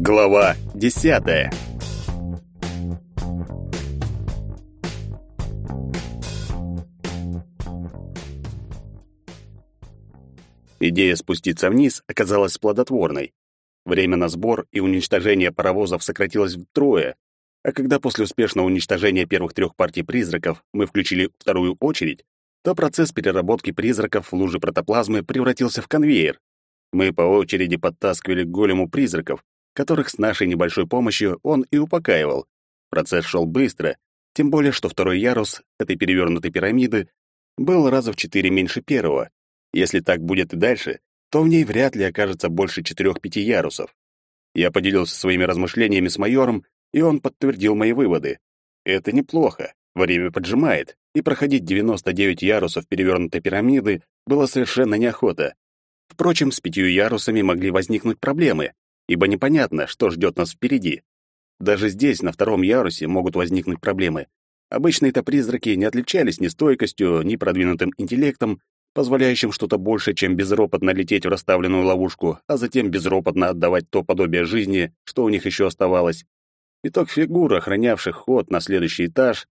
Глава десятая. Идея спуститься вниз оказалась плодотворной. Время на сбор и уничтожение паровозов сократилось втрое, а когда после успешного уничтожения первых трех партий призраков мы включили вторую очередь, то процесс переработки призраков в луже протоплазмы превратился в конвейер. Мы по очереди подтаскивали к голему призраков, которых с нашей небольшой помощью он и упокаивал. Процесс шел быстро, тем более что второй ярус этой перевернутой пирамиды был раза в четыре меньше первого. Если так будет и дальше, то в ней вряд ли окажется больше четырех-пяти ярусов. Я поделился своими размышлениями с майором, и он подтвердил мои выводы. Это неплохо, время поджимает, и проходить 99 ярусов перевернутой пирамиды было совершенно неохота. Впрочем, с пятью ярусами могли возникнуть проблемы, ибо непонятно, что ждет нас впереди. Даже здесь, на втором ярусе, могут возникнуть проблемы. Обычные-то призраки не отличались ни стойкостью, ни продвинутым интеллектом, позволяющим что-то больше, чем безропотно лететь в расставленную ловушку, а затем безропотно отдавать то подобие жизни, что у них еще оставалось. Итог фигур, охранявших ход на следующий этаж,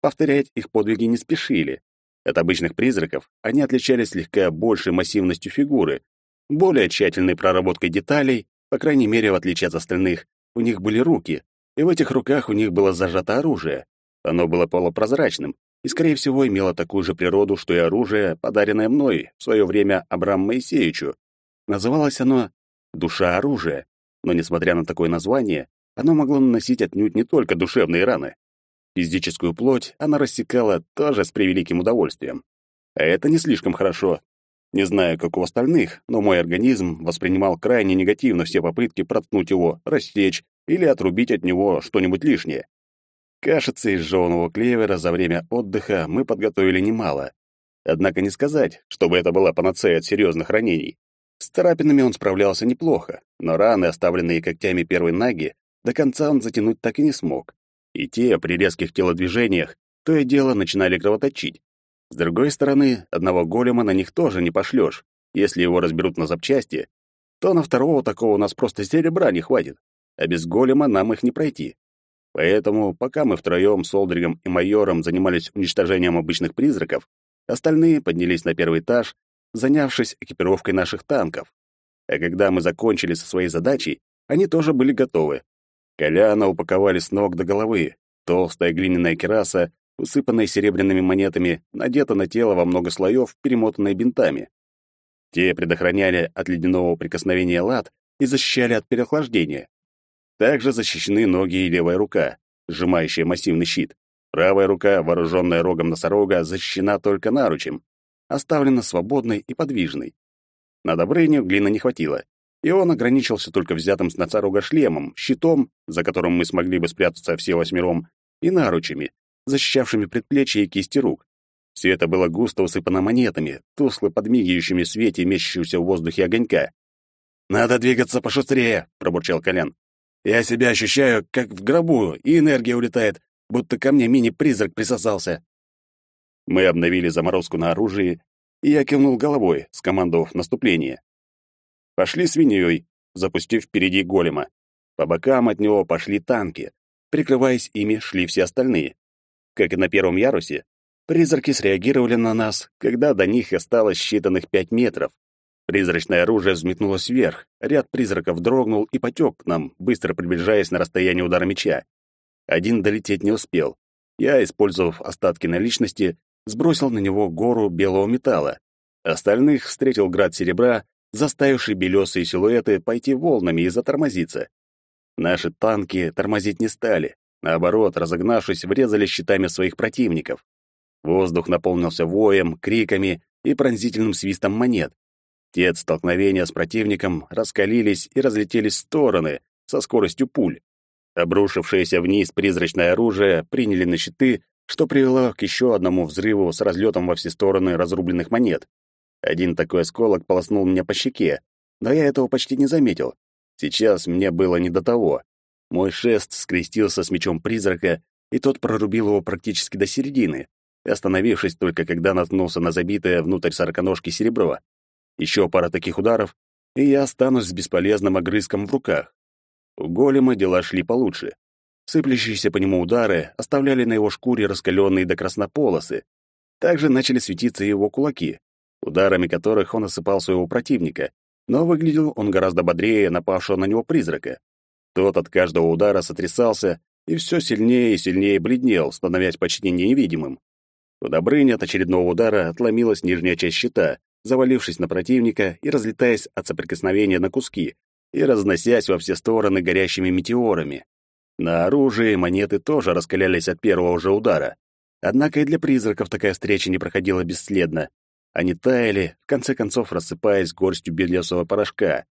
повторять их подвиги не спешили. От обычных призраков они отличались слегка большей массивностью фигуры, более тщательной проработкой деталей, по крайней мере, в отличие от остальных, у них были руки, и в этих руках у них было зажато оружие. Оно было полупрозрачным и, скорее всего, имело такую же природу, что и оружие, подаренное мной в свое время Абраму Моисеевичу. Называлось оно «Душа оружия», но, несмотря на такое название, оно могло наносить отнюдь не только душевные раны. Физическую плоть она рассекала тоже с превеликим удовольствием. А это не слишком хорошо. Не знаю, как у остальных, но мой организм воспринимал крайне негативно все попытки проткнуть его, рассечь или отрубить от него что-нибудь лишнее. Кашицы из жеваного клевера за время отдыха мы подготовили немало. Однако не сказать, чтобы это была панацея от серьезных ранений. С царапинами он справлялся неплохо, но раны, оставленные когтями первой наги, до конца он затянуть так и не смог. И те, при резких телодвижениях, то и дело начинали кровоточить. С другой стороны, одного голема на них тоже не пошлешь. Если его разберут на запчасти, то на второго такого у нас просто серебра не хватит, а без голема нам их не пройти. Поэтому, пока мы втроем с Олдригом и майором занимались уничтожением обычных призраков, остальные поднялись на первый этаж, занявшись экипировкой наших танков. А когда мы закончили со своей задачей, они тоже были готовы. Коляна упаковали с ног до головы. Толстая глиняная кераса, усыпанная серебряными монетами, надета на тело во много слоев, перемотанная бинтами. Те предохраняли от ледяного прикосновения лад и защищали от переохлаждения. Также защищены ноги и левая рука, сжимающая массивный щит. Правая рука, вооруженная рогом носорога, защищена только наручем, оставлена свободной и подвижной. На Добрыню глины не хватило и он ограничился только взятым с носорога шлемом, щитом, за которым мы смогли бы спрятаться все восьмером, и наручами, защищавшими предплечья и кисти рук. Все это было густо усыпано монетами, тускло подмигивающими свете мечущегося в воздухе огонька. «Надо двигаться пошустрее», — пробурчал Колян. «Я себя ощущаю, как в гробу, и энергия улетает, будто ко мне мини-призрак присосался». Мы обновили заморозку на оружии, и я кивнул головой, скомандовав наступление. Пошли свиньей, запустив впереди голема. По бокам от него пошли танки. Прикрываясь ими, шли все остальные. Как и на первом ярусе, призраки среагировали на нас, когда до них осталось считанных пять метров. Призрачное оружие взметнулось вверх, ряд призраков дрогнул и потек к нам, быстро приближаясь на расстояние удара меча. Один долететь не успел. Я, использовав остатки наличности, сбросил на него гору белого металла. Остальных встретил град серебра заставивший белесые силуэты пойти волнами и затормозиться. Наши танки тормозить не стали, наоборот, разогнавшись, врезали щитами своих противников. Воздух наполнился воем, криками и пронзительным свистом монет. Те от столкновения с противником раскалились и разлетелись в стороны со скоростью пуль. Обрушившееся вниз призрачное оружие приняли на щиты, что привело к еще одному взрыву с разлетом во все стороны разрубленных монет. Один такой осколок полоснул меня по щеке, но я этого почти не заметил. Сейчас мне было не до того. Мой шест скрестился с мечом призрака, и тот прорубил его практически до середины, остановившись только когда наткнулся на забитое внутрь сороконожки серебро. Еще пара таких ударов, и я останусь с бесполезным огрызком в руках. У голема дела шли получше. Сыплющиеся по нему удары оставляли на его шкуре раскаленные до краснополосы. Также начали светиться его кулаки, ударами которых он осыпал своего противника, но выглядел он гораздо бодрее напавшего на него призрака. Тот от каждого удара сотрясался и все сильнее и сильнее бледнел, становясь почти невидимым. У Добрыни от очередного удара отломилась нижняя часть щита, завалившись на противника и разлетаясь от соприкосновения на куски и разносясь во все стороны горящими метеорами. На оружии монеты тоже раскалялись от первого же удара. Однако и для призраков такая встреча не проходила бесследно. Они таяли, в конце концов рассыпаясь горстью белесого порошка.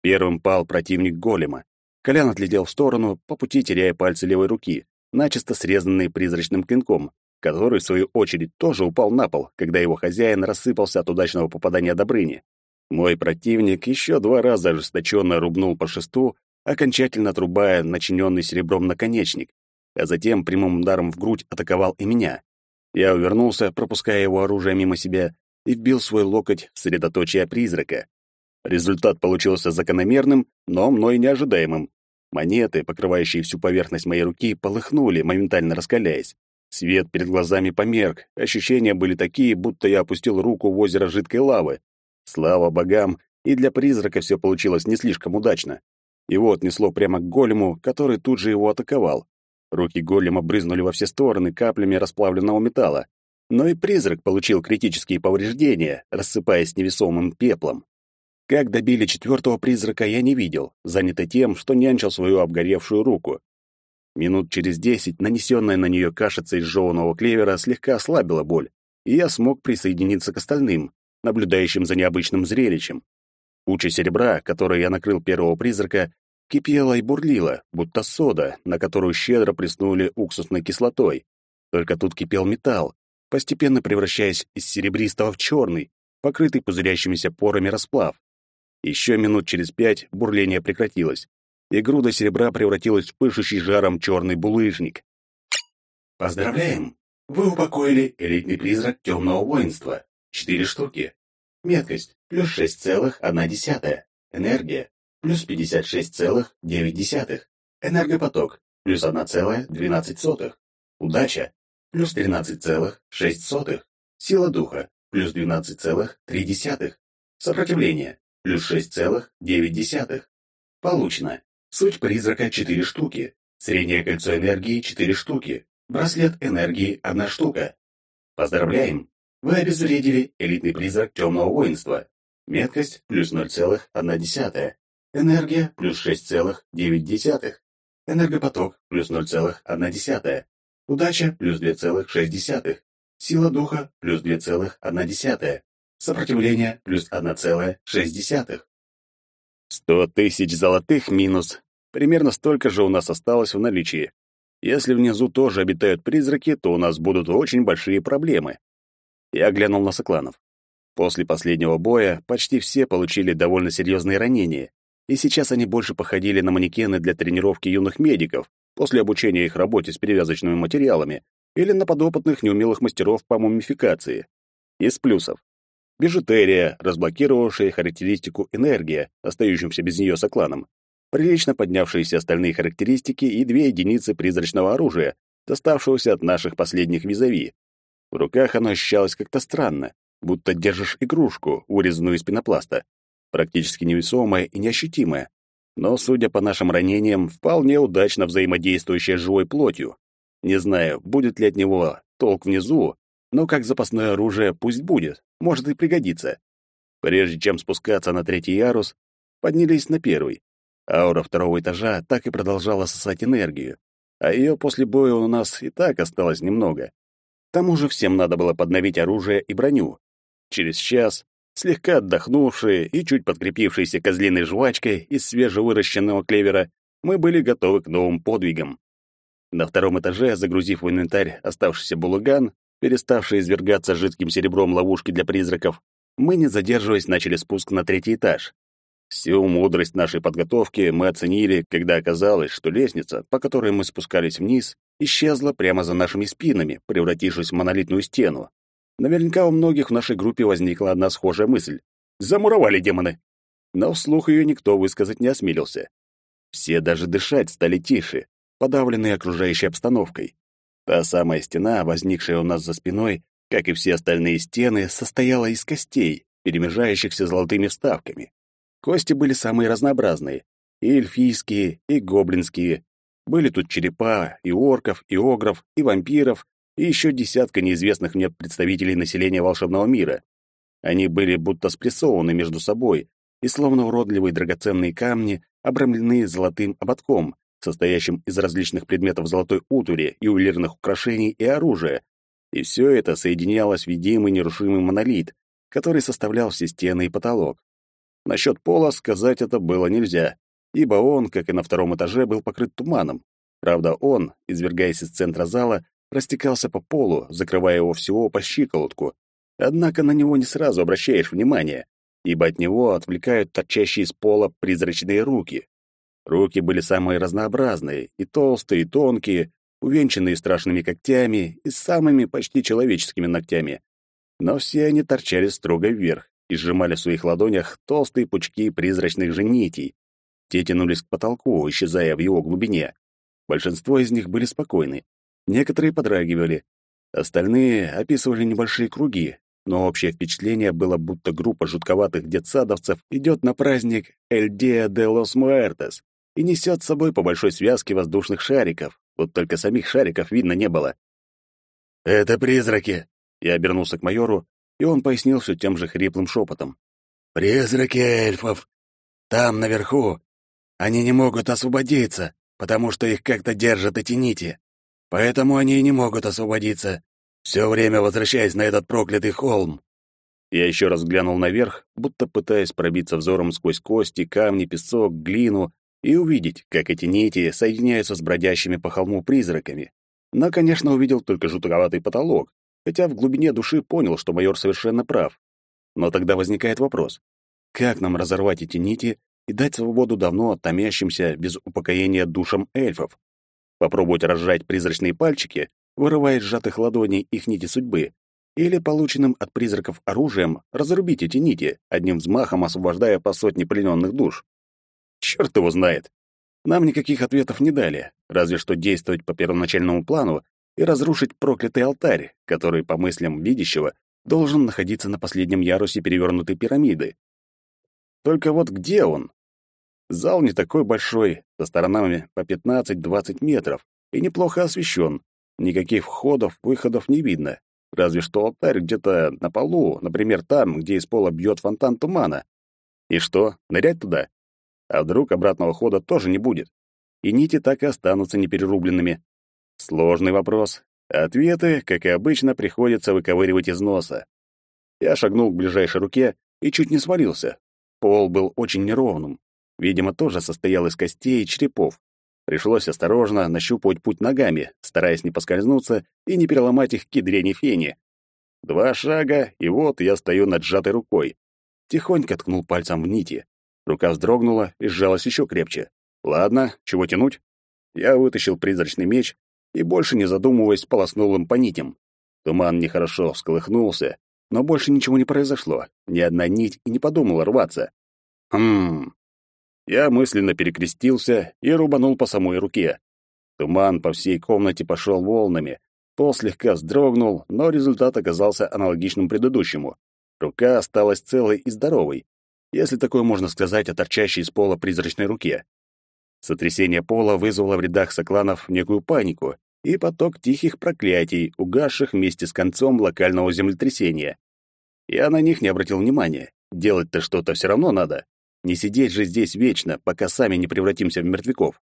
Первым пал противник голема. Колян отлетел в сторону, по пути теряя пальцы левой руки, начисто срезанные призрачным клинком, который, в свою очередь, тоже упал на пол, когда его хозяин рассыпался от удачного попадания Добрыни. Мой противник еще два раза ожесточенно рубнул по шесту, окончательно отрубая начиненный серебром наконечник, а затем прямым ударом в грудь атаковал и меня. Я увернулся, пропуская его оружие мимо себя, и вбил свой локоть в средоточие призрака. Результат получился закономерным, но мной неожидаемым. Монеты, покрывающие всю поверхность моей руки, полыхнули, моментально раскаляясь. Свет перед глазами померк, ощущения были такие, будто я опустил руку в озеро жидкой лавы. Слава богам, и для призрака все получилось не слишком удачно. Его отнесло прямо к голему, который тут же его атаковал. Руки голема брызнули во все стороны каплями расплавленного металла. Но и призрак получил критические повреждения, рассыпаясь невесомым пеплом. Как добили четвертого призрака, я не видел, занятый тем, что нянчил свою обгоревшую руку. Минут через десять нанесенная на нее кашица из жеваного клевера слегка ослабила боль, и я смог присоединиться к остальным, наблюдающим за необычным зрелищем. Куча серебра, которой я накрыл первого призрака, кипела и бурлила, будто сода, на которую щедро плеснули уксусной кислотой. Только тут кипел металл, постепенно превращаясь из серебристого в черный, покрытый пузырящимися порами расплав. Еще минут через пять бурление прекратилось, и груда серебра превратилась в пышущий жаром черный булыжник. Поздравляем! Вы упокоили элитный призрак темного воинства. Четыре штуки. Меткость плюс 6,1. Энергия плюс 56,9. Энергопоток плюс 1,12. Удача плюс 13,6. Сила духа плюс 12,3. Сопротивление плюс 6,9. Получено. Суть призрака 4 штуки. Среднее кольцо энергии 4 штуки. Браслет энергии 1 штука. Поздравляем! Вы обезвредили элитный призрак темного воинства. Меткость плюс 0,1. Энергия плюс 6,9. Энергопоток плюс 0,1. Удача плюс 2,6. Сила духа плюс 2,1. Сопротивление плюс 1,6. Сто тысяч золотых минус. Примерно столько же у нас осталось в наличии. Если внизу тоже обитают призраки, то у нас будут очень большие проблемы. Я глянул на сокланов. После последнего боя почти все получили довольно серьезные ранения, и сейчас они больше походили на манекены для тренировки юных медиков после обучения их работе с перевязочными материалами или на подопытных неумелых мастеров по мумификации. Из плюсов. Бижутерия, разблокировавшая характеристику энергия, остающимся без нее сокланом. Прилично поднявшиеся остальные характеристики и две единицы призрачного оружия, доставшегося от наших последних визави. В руках оно ощущалось как-то странно, будто держишь игрушку, вырезанную из пенопласта, практически невесомая и неощутимая, но, судя по нашим ранениям, вполне удачно взаимодействующая с живой плотью. Не знаю, будет ли от него толк внизу, но как запасное оружие пусть будет, может и пригодится. Прежде чем спускаться на третий ярус, поднялись на первый. Аура второго этажа так и продолжала сосать энергию, а ее после боя у нас и так осталось немного. К тому же всем надо было подновить оружие и броню. Через час, слегка отдохнувшие и чуть подкрепившиеся козлиной жвачкой из свежевыращенного клевера, мы были готовы к новым подвигам. На втором этаже, загрузив в инвентарь оставшийся булыган, переставший извергаться жидким серебром ловушки для призраков, мы, не задерживаясь, начали спуск на третий этаж. Всю мудрость нашей подготовки мы оценили, когда оказалось, что лестница, по которой мы спускались вниз, исчезла прямо за нашими спинами, превратившись в монолитную стену. Наверняка у многих в нашей группе возникла одна схожая мысль. Замуровали демоны. Но вслух ее никто высказать не осмелился. Все даже дышать стали тише, подавленные окружающей обстановкой. Та самая стена, возникшая у нас за спиной, как и все остальные стены, состояла из костей, перемежающихся золотыми вставками. Кости были самые разнообразные, и эльфийские, и гоблинские. Были тут черепа и орков, и огров, и вампиров, и еще десятка неизвестных мне представителей населения волшебного мира. Они были будто спрессованы между собой, и словно уродливые драгоценные камни, обрамленные золотым ободком, состоящим из различных предметов золотой утури, ювелирных украшений и оружия. И все это соединялось в единый нерушимый монолит, который составлял все стены и потолок. Насчет пола сказать это было нельзя, ибо он, как и на втором этаже, был покрыт туманом. Правда, он, извергаясь из центра зала, растекался по полу, закрывая его всего по щиколотку. Однако на него не сразу обращаешь внимание, ибо от него отвлекают торчащие из пола призрачные руки. Руки были самые разнообразные, и толстые, и тонкие, увенчанные страшными когтями и самыми почти человеческими ногтями. Но все они торчали строго вверх и сжимали в своих ладонях толстые пучки призрачных же нитей. Те тянулись к потолку, исчезая в его глубине. Большинство из них были спокойны, Некоторые подрагивали, остальные описывали небольшие круги, но общее впечатление было, будто группа жутковатых детсадовцев идет на праздник «Эль Диа де лос Муэртес» и несет с собой по большой связке воздушных шариков, вот только самих шариков видно не было. «Это призраки!» Я обернулся к майору, и он пояснил все тем же хриплым шепотом. «Призраки эльфов! Там, наверху! Они не могут освободиться, потому что их как-то держат эти нити. Поэтому они и не могут освободиться, все время возвращаясь на этот проклятый холм. Я еще раз глянул наверх, будто пытаясь пробиться взором сквозь кости, камни, песок, глину и увидеть, как эти нити соединяются с бродящими по холму призраками. Но, конечно, увидел только жутковатый потолок, хотя в глубине души понял, что майор совершенно прав. Но тогда возникает вопрос. Как нам разорвать эти нити и дать свободу давно томящимся без упокоения душам эльфов? попробовать разжать призрачные пальчики, вырывая из сжатых ладоней их нити судьбы, или полученным от призраков оружием разрубить эти нити, одним взмахом освобождая по сотне плененных душ. Черт его знает. Нам никаких ответов не дали, разве что действовать по первоначальному плану и разрушить проклятый алтарь, который, по мыслям видящего, должен находиться на последнем ярусе перевернутой пирамиды. Только вот где он? Зал не такой большой, со сторонами по 15-20 метров, и неплохо освещен. Никаких входов, выходов не видно. Разве что алтарь где-то на полу, например, там, где из пола бьет фонтан тумана. И что, нырять туда? А вдруг обратного хода тоже не будет? И нити так и останутся неперерубленными. Сложный вопрос. Ответы, как и обычно, приходится выковыривать из носа. Я шагнул к ближайшей руке и чуть не свалился. Пол был очень неровным, Видимо, тоже состоял из костей и черепов. Пришлось осторожно нащупывать путь ногами, стараясь не поскользнуться и не переломать их кедрени фени. Два шага, и вот я стою над сжатой рукой. Тихонько ткнул пальцем в нити. Рука вздрогнула и сжалась еще крепче. Ладно, чего тянуть? Я вытащил призрачный меч и, больше не задумываясь, полоснул им по нитям. Туман нехорошо всколыхнулся, но больше ничего не произошло. Ни одна нить и не подумала рваться. Хм, я мысленно перекрестился и рубанул по самой руке. Туман по всей комнате пошел волнами. Пол слегка вздрогнул, но результат оказался аналогичным предыдущему. Рука осталась целой и здоровой, если такое можно сказать о торчащей из пола призрачной руке. Сотрясение пола вызвало в рядах сокланов некую панику и поток тихих проклятий, угасших вместе с концом локального землетрясения. Я на них не обратил внимания. Делать-то что-то все равно надо. Не сидеть же здесь вечно, пока сами не превратимся в мертвяков.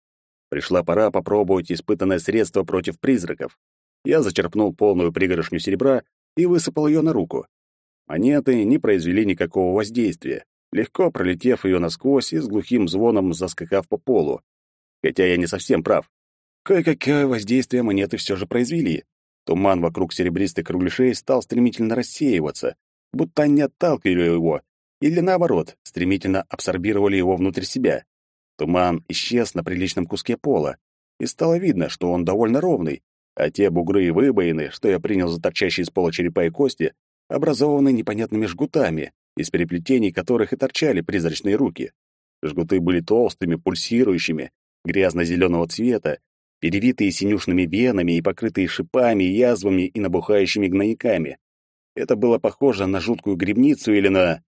Пришла пора попробовать испытанное средство против призраков. Я зачерпнул полную пригоршню серебра и высыпал ее на руку. Монеты не произвели никакого воздействия, легко пролетев ее насквозь и с глухим звоном заскакав по полу. Хотя я не совсем прав. Кое-какое воздействие монеты все же произвели. Туман вокруг серебристых кругляшей стал стремительно рассеиваться, будто они отталкивали его, или наоборот, стремительно абсорбировали его внутрь себя. Туман исчез на приличном куске пола, и стало видно, что он довольно ровный, а те бугры и выбоины, что я принял за торчащие из пола черепа и кости, образованы непонятными жгутами, из переплетений которых и торчали призрачные руки. Жгуты были толстыми, пульсирующими, грязно-зеленого цвета, перевитые синюшными венами и покрытые шипами, язвами и набухающими гнойниками. Это было похоже на жуткую грибницу или на...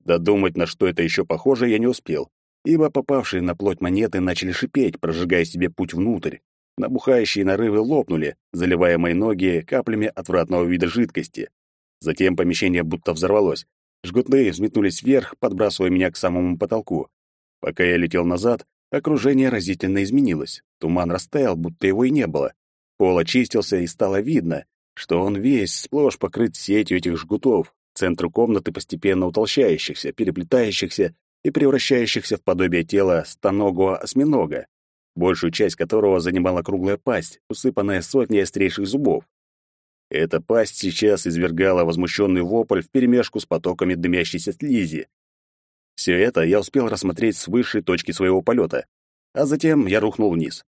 Додумать, на что это еще похоже, я не успел, ибо попавшие на плоть монеты начали шипеть, прожигая себе путь внутрь. Набухающие нарывы лопнули, заливая мои ноги каплями отвратного вида жидкости. Затем помещение будто взорвалось. Жгутные взметнулись вверх, подбрасывая меня к самому потолку. Пока я летел назад, окружение разительно изменилось. Туман растаял, будто его и не было. Пол очистился, и стало видно, что он весь сплошь покрыт сетью этих жгутов, центру комнаты постепенно утолщающихся, переплетающихся и превращающихся в подобие тела стоногого осьминога, большую часть которого занимала круглая пасть, усыпанная сотней острейших зубов. Эта пасть сейчас извергала возмущенный вопль вперемешку с потоками дымящейся слизи. Все это я успел рассмотреть с высшей точки своего полета, а затем я рухнул вниз.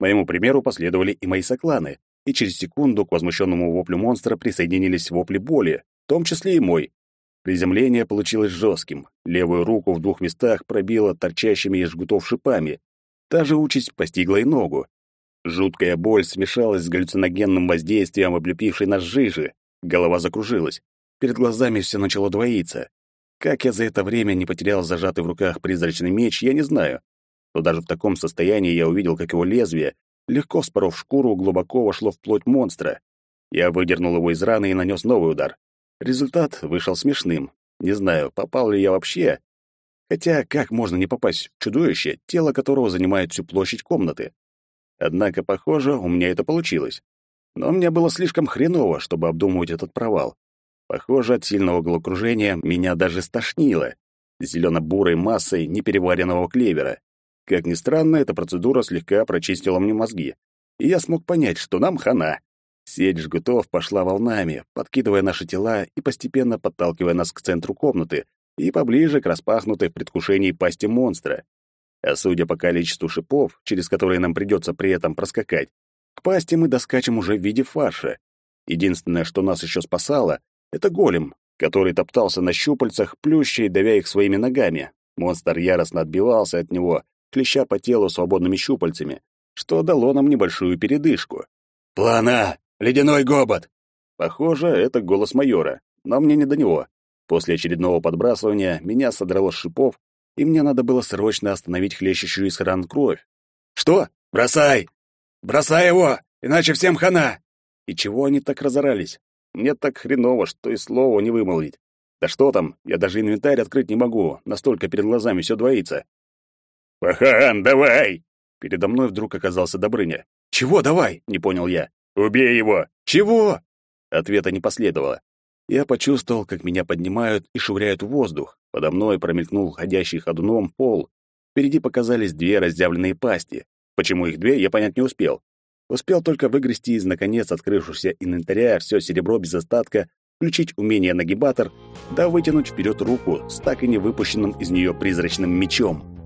Моему примеру последовали и мои сокланы, и через секунду к возмущенному воплю монстра присоединились вопли боли, в том числе и мой. Приземление получилось жестким. Левую руку в двух местах пробило торчащими из жгутов шипами. Та же участь постигла и ногу. Жуткая боль смешалась с галлюциногенным воздействием облепившей нас жижи. Голова закружилась. Перед глазами все начало двоиться. Как я за это время не потерял зажатый в руках призрачный меч, я не знаю но даже в таком состоянии я увидел, как его лезвие, легко споров шкуру, глубоко вошло в плоть монстра. Я выдернул его из раны и нанес новый удар. Результат вышел смешным. Не знаю, попал ли я вообще. Хотя как можно не попасть в чудовище, тело которого занимает всю площадь комнаты? Однако, похоже, у меня это получилось. Но мне было слишком хреново, чтобы обдумывать этот провал. Похоже, от сильного головокружения меня даже стошнило. Зелено-бурой массой непереваренного клевера. Как ни странно, эта процедура слегка прочистила мне мозги, и я смог понять, что нам хана. Сеть жгутов пошла волнами, подкидывая наши тела и постепенно подталкивая нас к центру комнаты и поближе к распахнутой в предвкушении пасти монстра. А судя по количеству шипов, через которые нам придется при этом проскакать, к пасти мы доскачем уже в виде фарша. Единственное, что нас еще спасало, это голем, который топтался на щупальцах, плюща и давя их своими ногами. Монстр яростно отбивался от него, клеща по телу свободными щупальцами, что дало нам небольшую передышку. «Плана! Ледяной гобот!» Похоже, это голос майора, но мне не до него. После очередного подбрасывания меня содрало с шипов, и мне надо было срочно остановить хлещущую из ран кровь. «Что? Бросай! Бросай его, иначе всем хана!» И чего они так разорались? Мне так хреново, что и слова не вымолвить. Да что там, я даже инвентарь открыть не могу, настолько перед глазами все двоится. «Пахан, давай!» Передо мной вдруг оказался Добрыня. «Чего давай?» — не понял я. «Убей его!» «Чего?» Ответа не последовало. Я почувствовал, как меня поднимают и швыряют в воздух. Подо мной промелькнул ходящий ходуном пол. Впереди показались две раздявленные пасти. Почему их две, я понять не успел. Успел только выгрести из наконец открывшегося инвентаря все серебро без остатка, включить умение нагибатор, да вытянуть вперед руку с так и не выпущенным из нее призрачным мечом.